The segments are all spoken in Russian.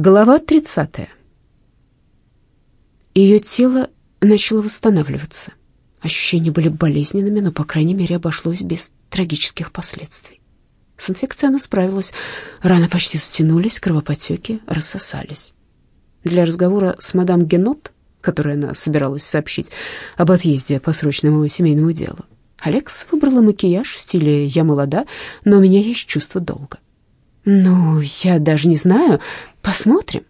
Глава 30. Ее тело начало восстанавливаться. Ощущения были болезненными, но, по крайней мере, обошлось без трагических последствий. С инфекцией она справилась. Раны почти стянулись, кровоподтеки рассосались. Для разговора с мадам Генот, которой она собиралась сообщить об отъезде по срочному семейному делу, Алекс выбрала макияж в стиле «я молода, но у меня есть чувство долга». «Ну, я даже не знаю. Посмотрим».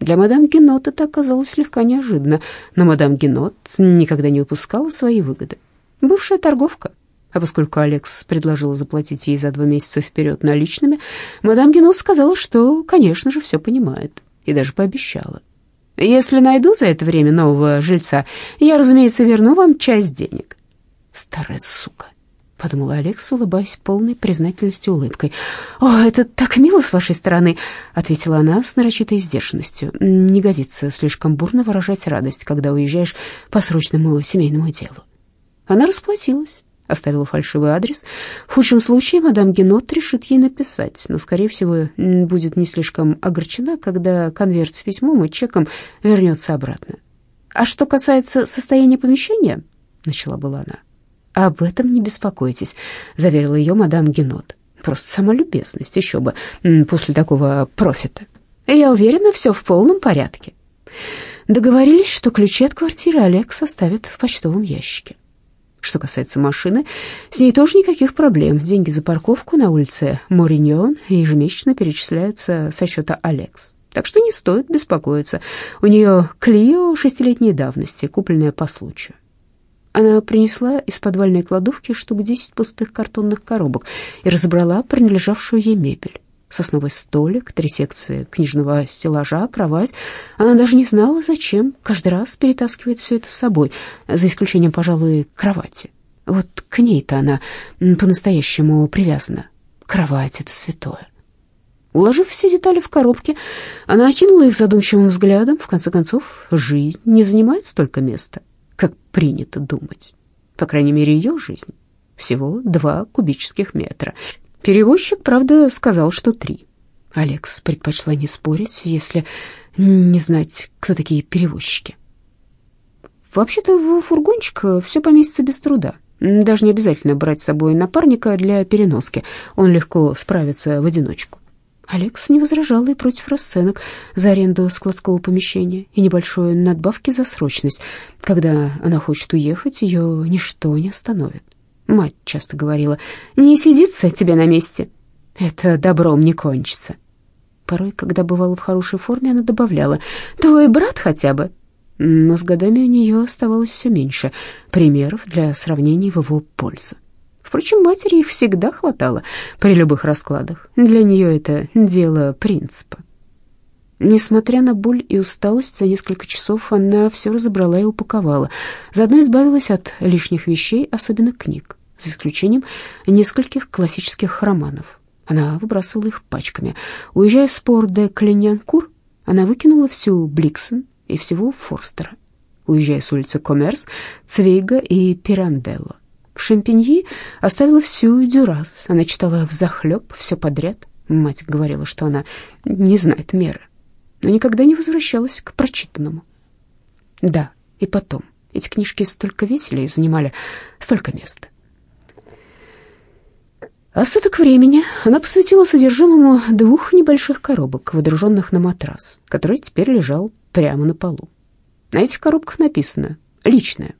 Для мадам Генот это оказалось слегка неожиданно, но мадам Генот никогда не упускала свои выгоды. Бывшая торговка. А поскольку Алекс предложила заплатить ей за два месяца вперед наличными, мадам Генот сказала, что, конечно же, все понимает, и даже пообещала. «Если найду за это время нового жильца, я, разумеется, верну вам часть денег». Старая сука подумала Алекс, улыбаясь полной признательности улыбкой. «О, это так мило с вашей стороны», — ответила она с нарочитой сдержанностью. «Не годится слишком бурно выражать радость, когда уезжаешь по срочному семейному делу». Она расплатилась, оставила фальшивый адрес. В худшем случае мадам Генот решит ей написать, но, скорее всего, будет не слишком огорчена, когда конверт с письмом и чеком вернется обратно. «А что касается состояния помещения», — начала была она, — «Об этом не беспокойтесь», — заверила ее мадам Генот. «Просто сама любезность, еще бы, после такого профита. Я уверена, все в полном порядке». Договорились, что ключи от квартиры Олег составит в почтовом ящике. Что касается машины, с ней тоже никаких проблем. Деньги за парковку на улице Мориньон ежемесячно перечисляются со счета Алекс. Так что не стоит беспокоиться. У нее Клио шестилетней давности, купленная по случаю. Она принесла из подвальной кладовки штук десять пустых картонных коробок и разобрала принадлежавшую ей мебель. Сосновый столик, три секции книжного стеллажа, кровать. Она даже не знала, зачем каждый раз перетаскивает все это с собой, за исключением, пожалуй, кровати. Вот к ней-то она по-настоящему привязана. Кровать — это святое. Уложив все детали в коробки, она окинула их задумчивым взглядом. В конце концов, жизнь не занимает столько места принято думать. По крайней мере, ее жизнь. Всего два кубических метра. Перевозчик, правда, сказал, что три. Алекс предпочла не спорить, если не знать, кто такие перевозчики. Вообще-то в фургончик все поместится без труда. Даже не обязательно брать с собой напарника для переноски. Он легко справится в одиночку. Алекс не возражал и против расценок за аренду складского помещения и небольшой надбавки за срочность. Когда она хочет уехать, ее ничто не остановит. Мать часто говорила, «Не сидится тебе на месте, это добром не кончится». Порой, когда бывала в хорошей форме, она добавляла, «Твой брат хотя бы». Но с годами у нее оставалось все меньше примеров для сравнений в его пользу. Впрочем, матери их всегда хватало при любых раскладах. Для нее это дело принципа. Несмотря на боль и усталость, за несколько часов она все разобрала и упаковала. Заодно избавилась от лишних вещей, особенно книг, за исключением нескольких классических романов. Она выбрасывала их пачками. Уезжая с пор де Клинянкур, она выкинула всю Бликсон и всего Форстера. Уезжая с улицы Коммерс, Цвейга и Пиранделло. Шампиньи оставила всю Дюрас. Она читала взахлеб все подряд. Мать говорила, что она не знает меры, но никогда не возвращалась к прочитанному. Да, и потом. Эти книжки столько весили и занимали столько места. Остаток времени она посвятила содержимому двух небольших коробок, водруженных на матрас, который теперь лежал прямо на полу. На этих коробках написано «Личное».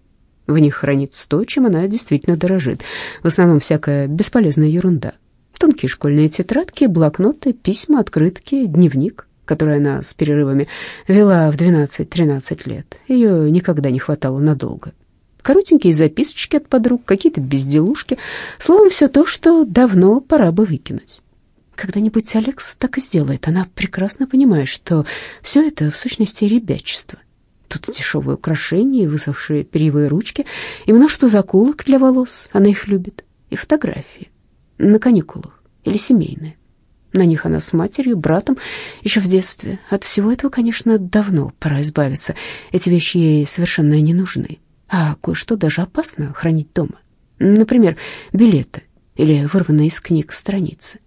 В них хранится то, чем она действительно дорожит. В основном всякая бесполезная ерунда. Тонкие школьные тетрадки, блокноты, письма, открытки, дневник, который она с перерывами вела в 12-13 лет. Ее никогда не хватало надолго. Коротенькие записочки от подруг, какие-то безделушки. Словом, все то, что давно пора бы выкинуть. Когда-нибудь Алекс так и сделает. Она прекрасно понимает, что все это в сущности ребячество. Тут дешевые украшения и высохшие перьевые ручки, и множество заколок для волос, она их любит, и фотографии на каникулах или семейные. На них она с матерью, братом еще в детстве. От всего этого, конечно, давно пора избавиться. Эти вещи ей совершенно не нужны. А кое-что даже опасно хранить дома. Например, билеты или вырванные из книг страницы.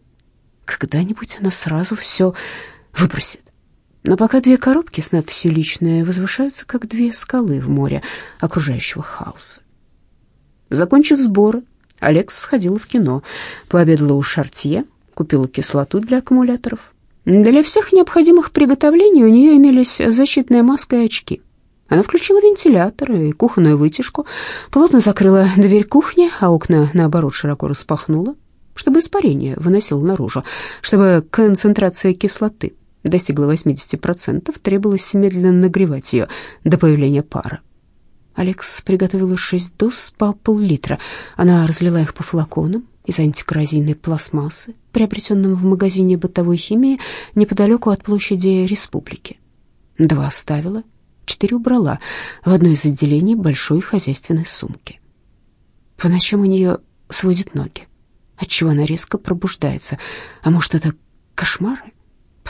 Когда-нибудь она сразу все выбросит. Но пока две коробки с надписью «Личное» возвышаются, как две скалы в море окружающего хаоса. Закончив сборы, Алекс сходила в кино, пообедала у Шартье, купила кислоту для аккумуляторов. Для всех необходимых приготовлений у нее имелись защитная маска и очки. Она включила вентилятор и кухонную вытяжку, плотно закрыла дверь кухни, а окна, наоборот, широко распахнула, чтобы испарение выносило наружу, чтобы концентрация кислоты достигла 80%, требовалось медленно нагревать ее до появления пара. Алекс приготовила шесть доз по пол-литра. Она разлила их по флаконам из антикоррозийной пластмассы, приобретенным в магазине бытовой химии неподалеку от площади Республики. Два оставила, четыре убрала в одно из отделений большой хозяйственной сумки. По ночам у нее сводят ноги, отчего она резко пробуждается. А может, это кошмары?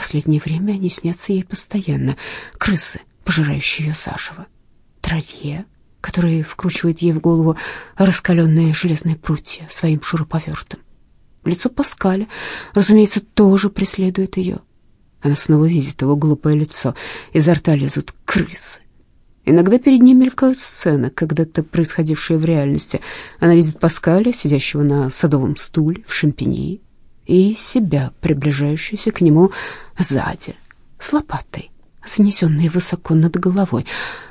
Последнее время они снятся ей постоянно. Крысы, пожирающие ее заживо. Тролье, который вкручивает ей в голову раскаленные железные прутья своим шуруповертом. Лицо Паскаля, разумеется, тоже преследует ее. Она снова видит его глупое лицо, изо рта лезут крысы. Иногда перед ней мелькают сцены, когда-то происходившие в реальности. Она видит Паскаля, сидящего на садовом стуле в шампинии, и себя, приближающуюся к нему сзади, с лопатой, занесенной высоко над головой.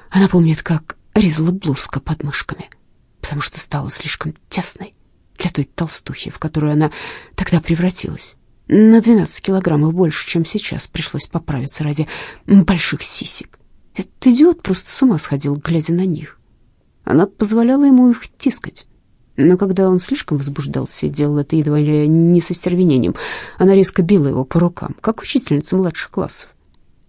Она помнит, как резала блузка под мышками, потому что стала слишком тесной для той толстухи, в которую она тогда превратилась. На 12 килограммов больше, чем сейчас, пришлось поправиться ради больших сисек. Этот идиот просто с ума сходил, глядя на них. Она позволяла ему их тискать. Но когда он слишком возбуждался и делал это едва ли не со стервенением, она резко била его по рукам, как учительница младших классов.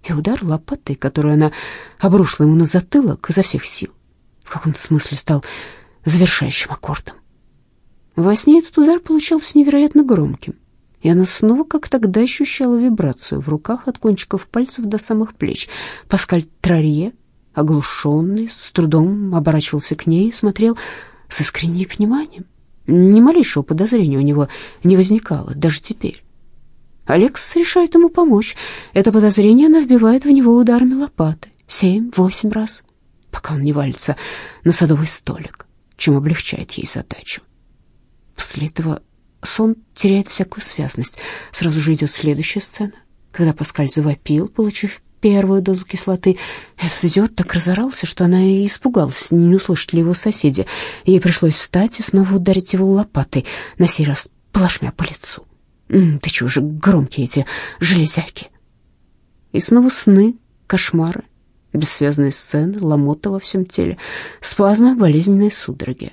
И удар лопатой, которую она обрушила ему на затылок изо всех сил, в каком-то смысле стал завершающим аккордом. Во сне этот удар получался невероятно громким, и она снова, как тогда, ощущала вибрацию в руках от кончиков пальцев до самых плеч. Паскаль Трарье, оглушенный, с трудом оборачивался к ней и смотрел с искренним вниманием. Ни малейшего подозрения у него не возникало, даже теперь. Алекс решает ему помочь. Это подозрение она вбивает в него ударами лопаты. Семь-восемь раз, пока он не валится на садовый столик, чем облегчает ей задачу. После этого сон теряет всякую связность. Сразу же идет следующая сцена, когда Паскаль завопил, получив первую дозу кислоты. Этот идиот так разорался, что она и испугалась, не услышат ли его соседи. Ей пришлось встать и снова ударить его лопатой, на сей раз плашмя по лицу. «Ты чего же громкие эти железяки?» И снова сны, кошмары, бессвязные сцены, ломота во всем теле, спазмы, болезненные судороги.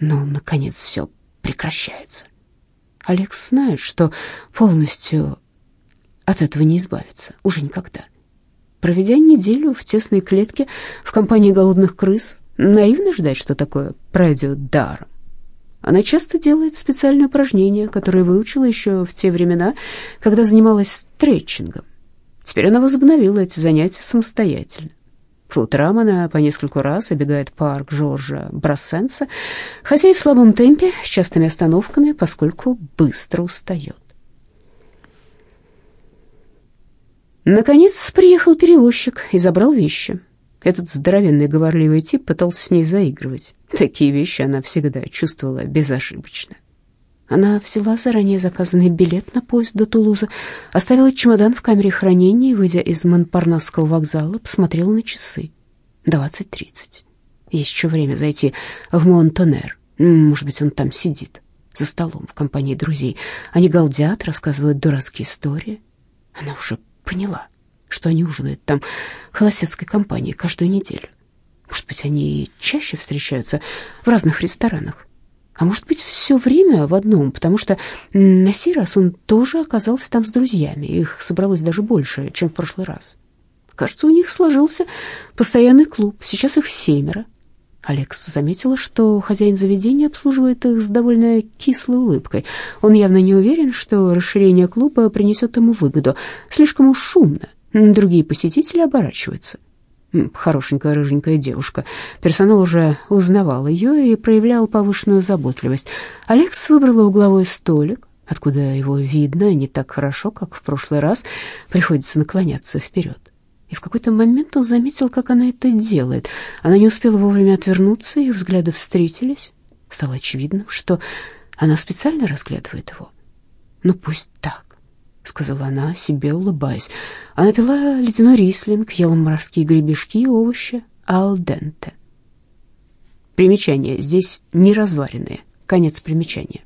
Но, наконец, все прекращается. Алекс знает, что полностью от этого не избавится уже никогда. Проведя неделю в тесной клетке в компании голодных крыс, наивно ждать, что такое пройдет даром. Она часто делает специальные упражнения, которые выучила еще в те времена, когда занималась стретчингом. Теперь она возобновила эти занятия самостоятельно. По утрам она по нескольку раз обегает парк Жоржа Брассенса, хотя и в слабом темпе, с частыми остановками, поскольку быстро устает. Наконец приехал перевозчик и забрал вещи. Этот здоровенный говорливый тип пытался с ней заигрывать. Такие вещи она всегда чувствовала безошибочно. Она взяла заранее заказанный билет на поезд до Тулуза, оставила чемодан в камере хранения и, выйдя из Монпарнасского вокзала, посмотрела на часы. Двадцать тридцать. Еще время зайти в Монтонер. Может быть, он там сидит, за столом в компании друзей. Они галдят, рассказывают дурацкие истории. Она уже поняла, что они ужинают там холостяцкой компании каждую неделю. Может быть, они чаще встречаются в разных ресторанах. А может быть, все время в одном, потому что на сей раз он тоже оказался там с друзьями. Их собралось даже больше, чем в прошлый раз. Кажется, у них сложился постоянный клуб. Сейчас их семеро. Алекс заметила, что хозяин заведения обслуживает их с довольно кислой улыбкой. Он явно не уверен, что расширение клуба принесет ему выгоду. Слишком уж шумно. Другие посетители оборачиваются. Хорошенькая рыженькая девушка. Персонал уже узнавал ее и проявлял повышенную заботливость. Алекс выбрала угловой столик, откуда его видно не так хорошо, как в прошлый раз. Приходится наклоняться вперед. И в какой-то момент он заметил, как она это делает. Она не успела вовремя отвернуться, их взгляды встретились. Стало очевидно, что она специально разглядывает его. «Ну, пусть так», — сказала она, себе улыбаясь. Она пила ледяной рислинг, ела морские гребешки и овощи алденте. Примечание. Здесь не разваренные. Конец примечания.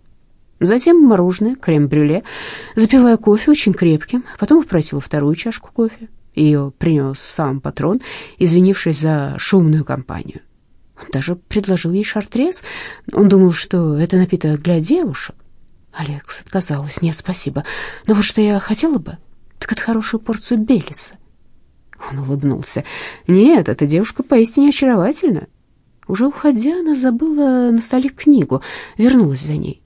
Затем мороженое, крем-брюле, запивая кофе очень крепким. Потом попросила вторую чашку кофе. Ее принес сам патрон, извинившись за шумную компанию. Он даже предложил ей шартрез. Он думал, что это напиток для девушек. Алекс отказалась. Нет, спасибо. Но вот что я хотела бы, так это хорошую порцию Белиса. Он улыбнулся. Нет, эта девушка поистине очаровательна. Уже уходя, она забыла на столе книгу, вернулась за ней.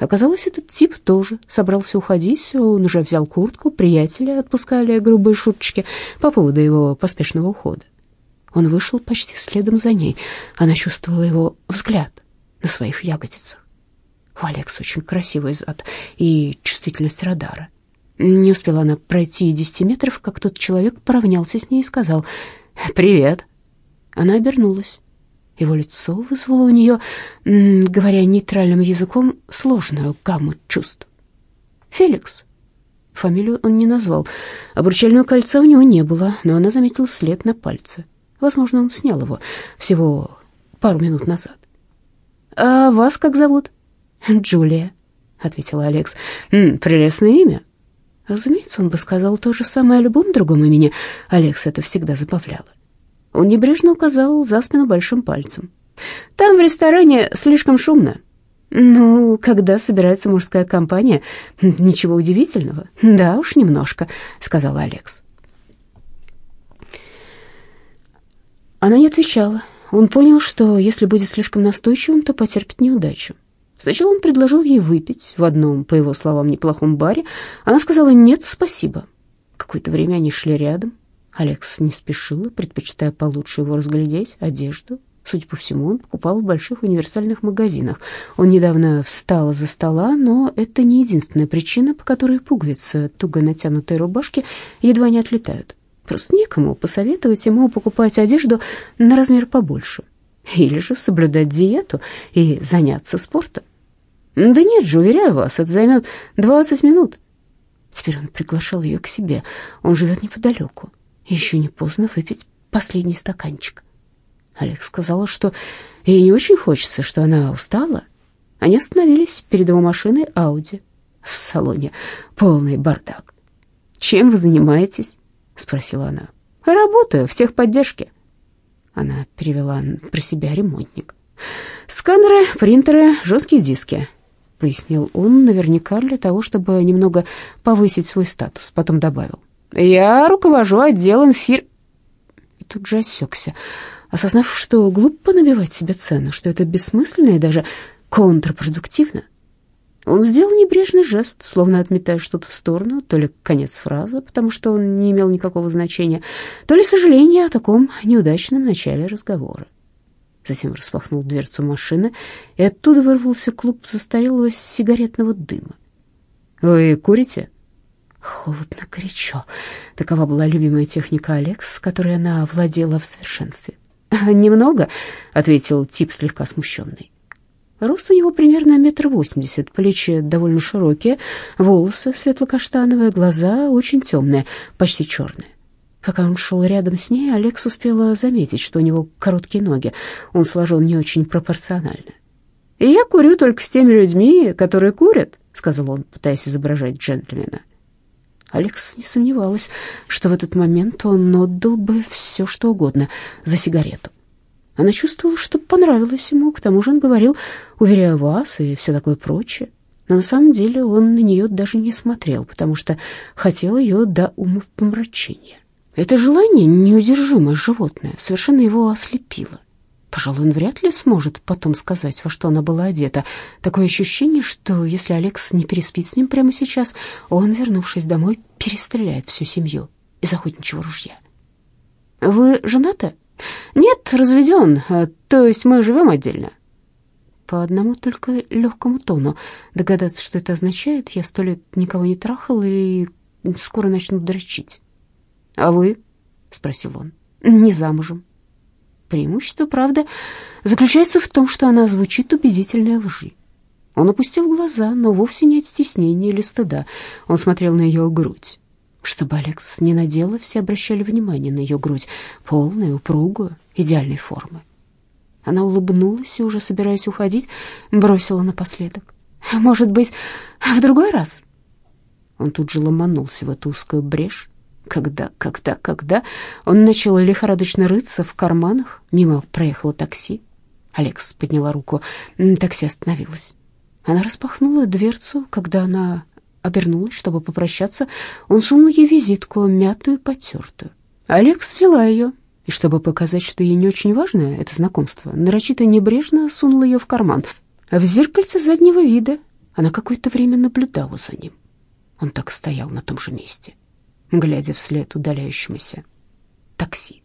Оказалось, этот тип тоже собрался уходить. Он уже взял куртку, приятеля отпускали грубые шуточки по поводу его поспешного ухода. Он вышел почти следом за ней. Она чувствовала его взгляд на своих ягодицах. У Алекс очень красивый зад и чувствительность радара. Не успела она пройти десяти метров, как тот человек поравнялся с ней и сказал «Привет». Она обернулась. Его лицо вызвало у нее, говоря нейтральным языком, сложную гамму чувств. «Феликс». Фамилию он не назвал. Обручального кольца у него не было, но она заметила след на пальце. Возможно, он снял его всего пару минут назад. «А вас как зовут?» «Джулия», — ответила Алекс. «М, «Прелестное имя». Разумеется, он бы сказал то же самое о любом другом имени. Алекс это всегда забавляло. Он небрежно указал за спину большим пальцем. «Там в ресторане слишком шумно». «Ну, когда собирается мужская компания, ничего удивительного». «Да уж, немножко», — сказал Алекс. Она не отвечала. Он понял, что если будет слишком настойчивым, то потерпит неудачу. Сначала он предложил ей выпить в одном, по его словам, неплохом баре. Она сказала «нет, спасибо». Какое-то время они шли рядом. Алекс не спешила, предпочитая получше его разглядеть, одежду. Судя по всему, он покупал в больших универсальных магазинах. Он недавно встал за стола, но это не единственная причина, по которой пуговицы туго натянутой рубашки едва не отлетают. Просто некому посоветовать ему покупать одежду на размер побольше. Или же соблюдать диету и заняться спортом. Да нет же, уверяю вас, это займет 20 минут. Теперь он приглашал ее к себе. Он живет неподалеку. Еще не поздно выпить последний стаканчик. Алекс сказала, что ей не очень хочется, что она устала. Они остановились перед его машиной Ауди. В салоне полный бардак. «Чем вы занимаетесь?» — спросила она. «Работаю в техподдержке». Она перевела про себя ремонтник. «Сканеры, принтеры, жесткие диски», — пояснил он, наверняка для того, чтобы немного повысить свой статус. Потом добавил. Я руковожу отделом фир...» И тут же осекся, осознав, что глупо набивать себе цену, что это бессмысленно и даже контрпродуктивно. Он сделал небрежный жест, словно отметая что-то в сторону, то ли конец фразы, потому что он не имел никакого значения, то ли сожаление о таком неудачном начале разговора. Затем распахнул дверцу машины, и оттуда вырвался клуб застарелого сигаретного дыма. «Вы курите?» Холодно, горячо. Такова была любимая техника Алекс, которой она владела в совершенстве. «Немного», — ответил тип слегка смущенный. Рост у него примерно метр восемьдесят, плечи довольно широкие, волосы светло-каштановые, глаза очень темные, почти черные. Пока он шел рядом с ней, Алекс успела заметить, что у него короткие ноги, он сложен не очень пропорционально. «И я курю только с теми людьми, которые курят», — сказал он, пытаясь изображать джентльмена. Алекс не сомневалась, что в этот момент он отдал бы все, что угодно за сигарету. Она чувствовала, что понравилось ему, к тому же он говорил, уверяю вас, и все такое прочее. Но на самом деле он на нее даже не смотрел, потому что хотел ее до умопомрачения. Это желание, неудержимое животное, совершенно его ослепило. Пожалуй, он вряд ли сможет потом сказать, во что она была одета. Такое ощущение, что если Алекс не переспит с ним прямо сейчас, он, вернувшись домой, перестреляет всю семью из охотничьего ружья. «Вы женаты?» «Нет, разведен, э, то есть мы живем отдельно». По одному только легкому тону догадаться, что это означает, я сто лет никого не трахал и скоро начну дрочить. «А вы?» — спросил он. «Не замужем». Преимущество, правда, заключается в том, что она звучит убедительной лжи. Он опустил глаза, но вовсе не от стеснения или стыда. Он смотрел на ее грудь. Чтобы Алекс не надела, все обращали внимание на ее грудь, полную, упругую, идеальной формы. Она улыбнулась и, уже собираясь уходить, бросила напоследок. «Может быть, в другой раз?» Он тут же ломанулся в эту узкую брешь. Когда, когда, когда он начал лихорадочно рыться в карманах, мимо проехало такси. Алекс подняла руку, такси остановилось. Она распахнула дверцу, когда она обернулась, чтобы попрощаться. Он сунул ей визитку, мятую потертую. Алекс взяла ее, и чтобы показать, что ей не очень важно это знакомство, нарочито небрежно сунула ее в карман. В зеркальце заднего вида она какое-то время наблюдала за ним. Он так стоял на том же месте, глядя вслед удаляющемуся такси.